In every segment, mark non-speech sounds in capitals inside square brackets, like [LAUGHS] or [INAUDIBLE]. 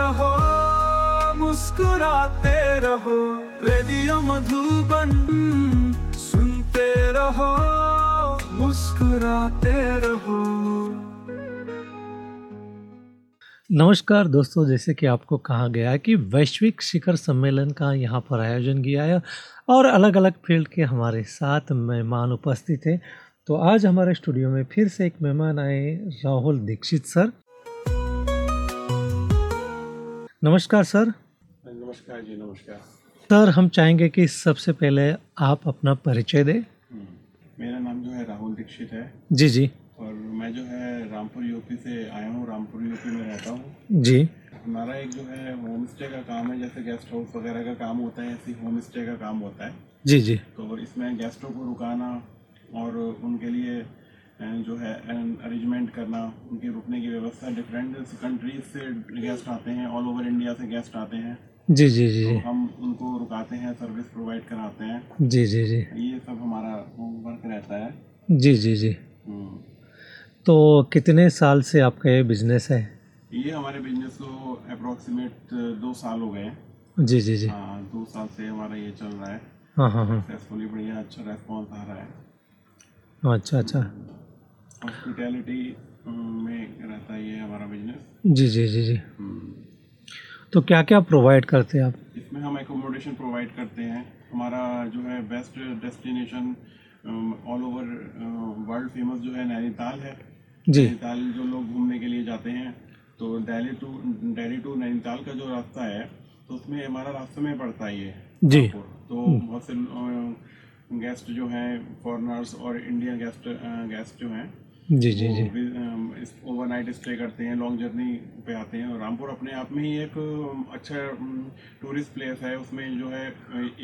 रहो, मुस्कुराते रहो, रेडियो मधुबन सुनते रहो, मुस्कुराते रहो। नमस्कार दोस्तों, जैसे कि आपको कहा गया है कि वैश्विक शिखर सम्मेलन का यहाँ पर आयोजन किया है और अलग अलग फ़ील्ड के हमारे साथ मेहमान उपस्थित हैं। तो आज हमारे स्टूडियो में फिर से एक मेहमान आए राहुल दीक्षित सर। नमस्कार सर। नमस्कार जी नमस्कार। सर हम चाहेंगे कि सबसे पहले आप अपना परिचय दें। हम्म, मेरा नाम जो है राहुल दीक्षित है। जी जी। और मैं जो है रामपुर यूपी से आया हूँ रामपुर यूपी में रहता हूँ। जी। हमारा एक जो है होम स्टे का काम है जैसे गेस्ट हाउस वगैरह का काम होता है ऐसे होम स्टे का काम होता है। जी जी। तो इसमें गेस्टों को रुकाना और उनके लिए जो है अरेंजमेंट करना उनकी रुकने की व्यवस्था डिफरेंट कंट्रीज़ से गेस्ट आते हैं ऑल ओवर इंडिया से गेस्ट आते हैं। जी जी जी तो हम उनको रुकाते हैं सर्विस प्रोवाइड कराते हैं। जी जी जी। ये सब हमारा वर्क रहता है। जी जी जी। हम्म। तो कितने साल से आपका ये बिज़नेस है? ये हमारे बिज़नेस को अप्रोक्सीमेट दो साल हो गए हैं। जी जी जी। हाँ दो साल से हमारा ये चल रहा है। हाँ हाँ हाँ। सक्सेसफुली बढ़िया अच्छा रेस्पॉन्स आ रहा है। अच्छा अच्छा। हॉस्पिटैलिटी में रहता है ये हमारा बिज़नेस जी जी जी जी। तो क्या क्या प्रोवाइड करते हैं आप? इसमें हम एकोमोडेशन प्रोवाइड करते हैं। हमारा जो है best destination all over world famous जो है नैनीताल है। जी। नैनीताल जो लोग घूमने के लिए जाते हैं तो दिल्ली टू दिल्ली टू नैनीताल का जो रास्ता है तो उसमें हमारा रास्ते में पड़ता है ये। जी। तो बहुत से गेस्ट जो हैं फॉरनर्स और इंडियन गेस्ट गेस्ट जो हैं जी जी जी। वो ओवरनाइट स्टे करते हैं लॉन्ग जर्नी पे आते हैं और रामपुर अपने आप में ही एक अच्छा टूरिस्ट प्लेस है। उसमें जो है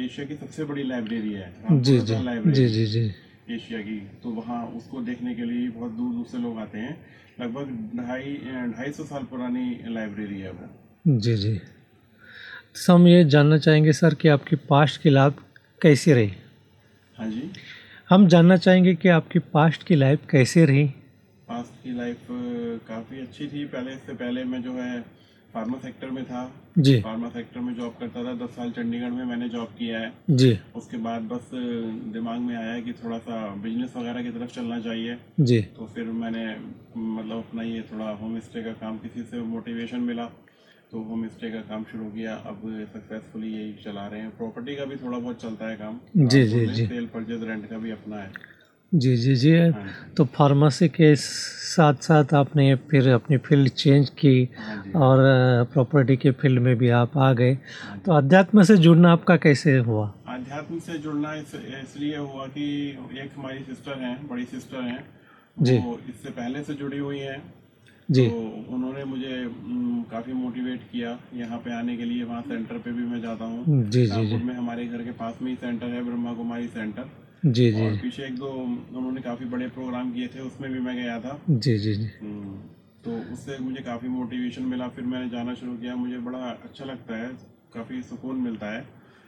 एशिया की सबसे बड़ी लाइब्रेरी है। जी जी। लाइब्रेरी जी जी जी। एशिया की। तो वहाँ उसको देखने के लिए बहुत दूर दूर से लोग आते हैं। लगभग ढाई ढाई सौ साल पुरानी लाइब्रेरी है वो। जी जी। तो हम ये जानना चाहेंगे सर कि आपकी पास्ट की लाइफ कैसी रही? हाँ जी। हम जानना चाहेंगे कि आपकी पास्ट की लाइफ कैसे रही? पास्ट की लाइफ काफ़ी अच्छी थी। पहले इससे पहले मैं जो है फार्मा सेक्टर में था। जी। फार्मा सेक्टर में जॉब करता था। दस साल चंडीगढ़ में मैंने जॉब किया है। जी। उसके बाद बस दिमाग में आया कि थोड़ा सा बिज़नेस वगैरह की तरफ़ चलना चाहिए। जी। तो फिर मैंने मतलब अपना ये थोड़ा होम स्टे का काम किसी से मोटिवेशन मिला। तो होम स्टे का काम शुरू किया। अब सक्सेसफुली यही चला रहे हैं। प्रॉपर्टी का भी थोड़ा बहुत चलता है काम। जी, जी, जी। सेल परचेज रेंट का भी अपना है। जी जी जी। हाँ तो फार्मेसी के साथ साथ आपने फिर अपनी फ़ील्ड चेंज की हाँ और प्रॉपर्टी के फ़ील्ड में भी आप आ गए। तो अध्यात्म से जुड़ना आपका कैसे हुआ? अध्यात्म से जुड़ना इस, इसलिए हुआ कि एक हमारी सिस्टर हैं बड़ी सिस्टर हैं। जी। वो इससे पहले से जुड़ी हुई हैं। जी। तो उन्होंने मुझे काफ़ी मोटिवेट किया। यहाँ पे आने के लिए वहाँ सेंटर पे भी मैं जाता हूँ। जी जी जी। में हमारे घर के पास में ही सेंटर है ब्रह्मा कुमारी सेंटर जी जी। पीछे एक दो उन्होंने काफ़ी बड़े प्रोग्राम किए थे उसमें भी मैं गया था। जी जी जी। तो उससे मुझे काफ़ी मोटिवेशन मिला फिर मैंने जाना शुरू किया। मुझे बड़ा अच्छा लगता है काफ़ी सुकून मिलता है।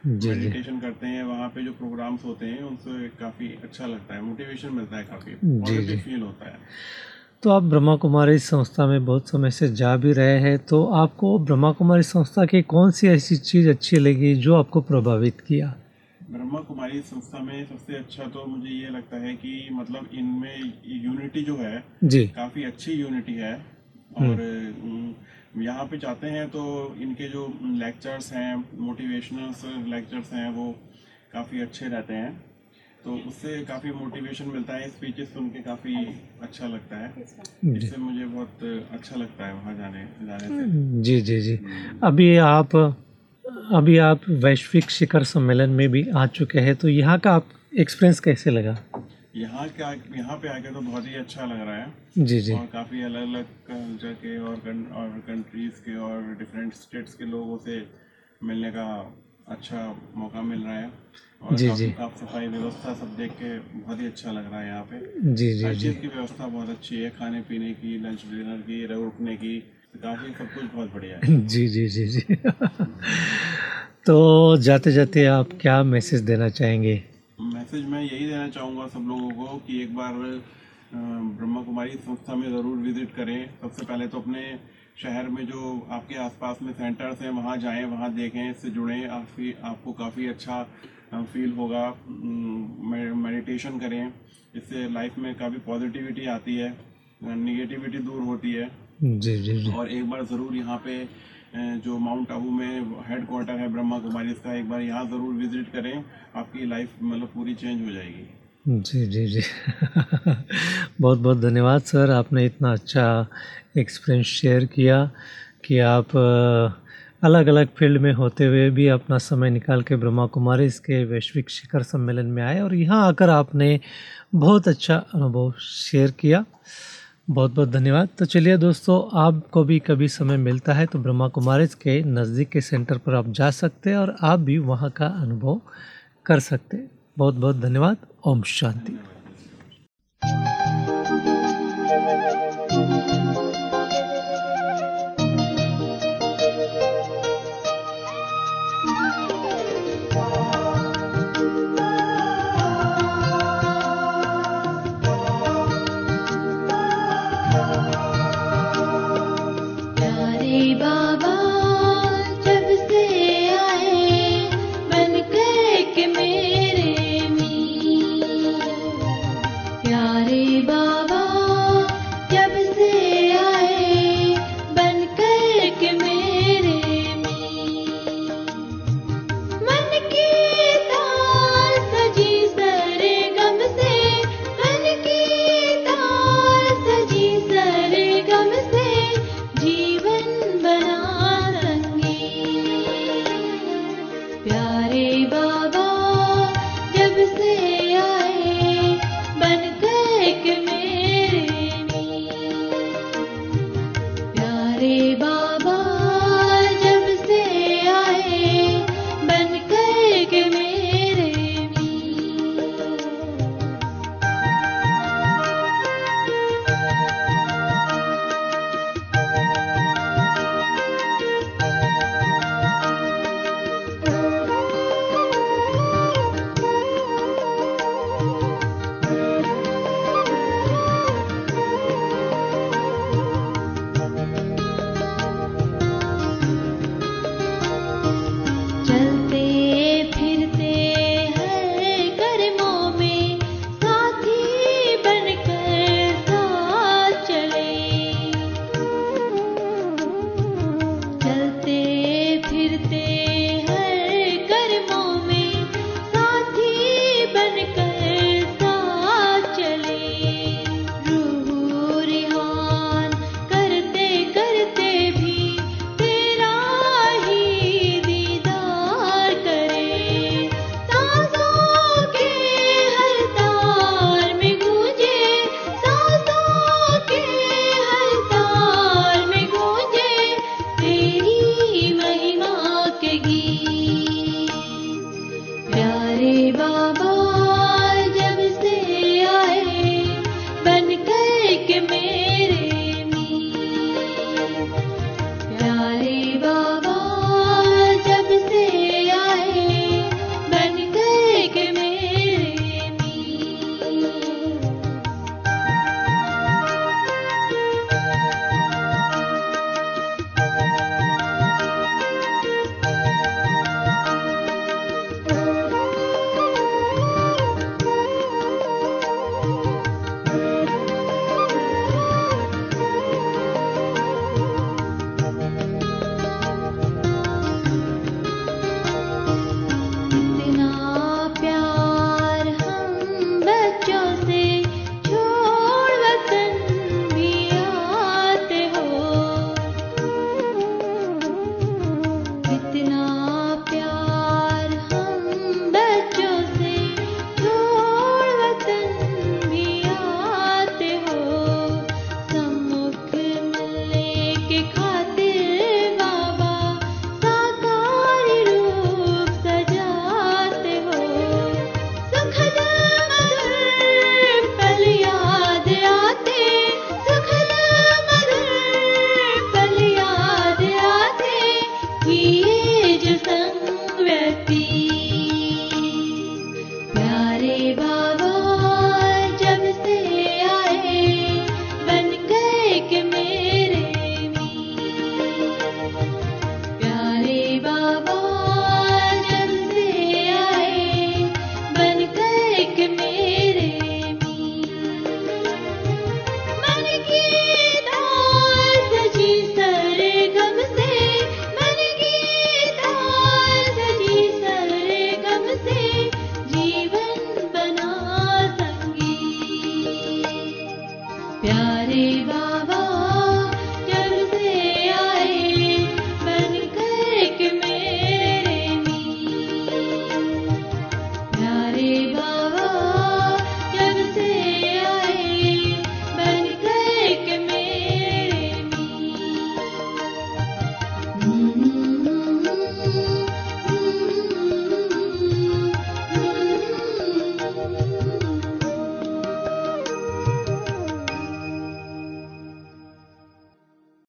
मेडिटेशन करते हैं वहाँ पे जो प्रोग्राम्स होते हैं उनसे काफ़ी अच्छा लगता है मोटिवेशन मिलता है काफ़ी पॉजिटिव फील होता है। तो आप ब्रह्मा कुमारी संस्था में बहुत समय से जा भी रहे हैं तो आपको ब्रह्मा कुमारी संस्था की कौन सी ऐसी चीज़ अच्छी लगी जो आपको प्रभावित किया? ब्रह्मा कुमारी संस्था में सबसे अच्छा तो मुझे ये लगता है कि मतलब इनमें यूनिटी जो है जी। काफ़ी अच्छी यूनिटी है। और यहाँ पे जाते हैं तो इनके जो लेक्चर्स हैं मोटिवेशनल लेक्चर्स हैं वो काफ़ी अच्छे रहते हैं। तो उससे काफ़ी मोटिवेशन मिलता है स्पीचेस सुन के काफ़ी अच्छा लगता है। इससे मुझे बहुत अच्छा लगता है वहाँ जाने जाने से। जी जी जी। अभी आप अभी आप वैश्विक शिखर सम्मेलन में भी आ चुके हैं तो यहाँ का आप एक्सपीरियंस कैसे लगा? यहाँ क्या यहाँ पे आके तो बहुत ही अच्छा लग रहा है। जी जी। और काफ़ी अलग अलग कल्चर के और और कंट्रीज़ के और डिफरेंट स्टेट्स के लोगों से मिलने का अच्छा मौका मिल रहा है और जी, जी। साफ़ सफ़ाई व्यवस्था सब देख के बहुत ही अच्छा लग रहा है यहाँ पे। जी जी जी। की व्यवस्था बहुत अच्छी है खाने पीने की लंच डिनर की रुकने की काफ़ी सब कुछ बहुत बढ़िया है। [LAUGHS] जी जी जी जी। तो जाते जाते आप क्या मैसेज देना चाहेंगे? मैसेज मैं यही देना चाहूँगा सब लोगों को कि एक बार ब्रह्मा कुमारी संस्था में ज़रूर विज़िट करें। सबसे पहले तो अपने शहर में जो आपके आसपास में सेंटर्स हैं वहाँ जाएँ वहाँ देखें इससे जुड़ें काफ़ी आपको काफ़ी अच्छा फील होगा। मेडिटेशन करें। इससे लाइफ में काफ़ी पॉजिटिविटी आती है निगेटिविटी दूर होती है। जी जी जी। और एक बार ज़रूर यहाँ पे जो माउंट आबू में हेड क्वार्टर है ब्रह्मा कुमारी इसका एक बार यहाँ ज़रूर विज़िट करें। आपकी लाइफ मतलब पूरी चेंज हो जाएगी। जी जी जी। [LAUGHS] बहुत बहुत धन्यवाद, सर। आपने इतना अच्छा एक्सपीरियंस शेयर किया कि आप अलग अलग फ़ील्ड में होते हुए भी अपना समय निकाल के ब्रह्मा कुमारी इसके वैश्विक शिखर सम्मेलन में आए और यहाँ आकर आपने बहुत अच्छा अनुभव शेयर किया। बहुत बहुत धन्यवाद। तो चलिए दोस्तों, आपको भी कभी समय मिलता है तो ब्रह्मा कुमारीज के नज़दीक के सेंटर पर आप जा सकते हैं और आप भी वहाँ का अनुभव कर सकते हैं। बहुत बहुत धन्यवाद। ओम शांति।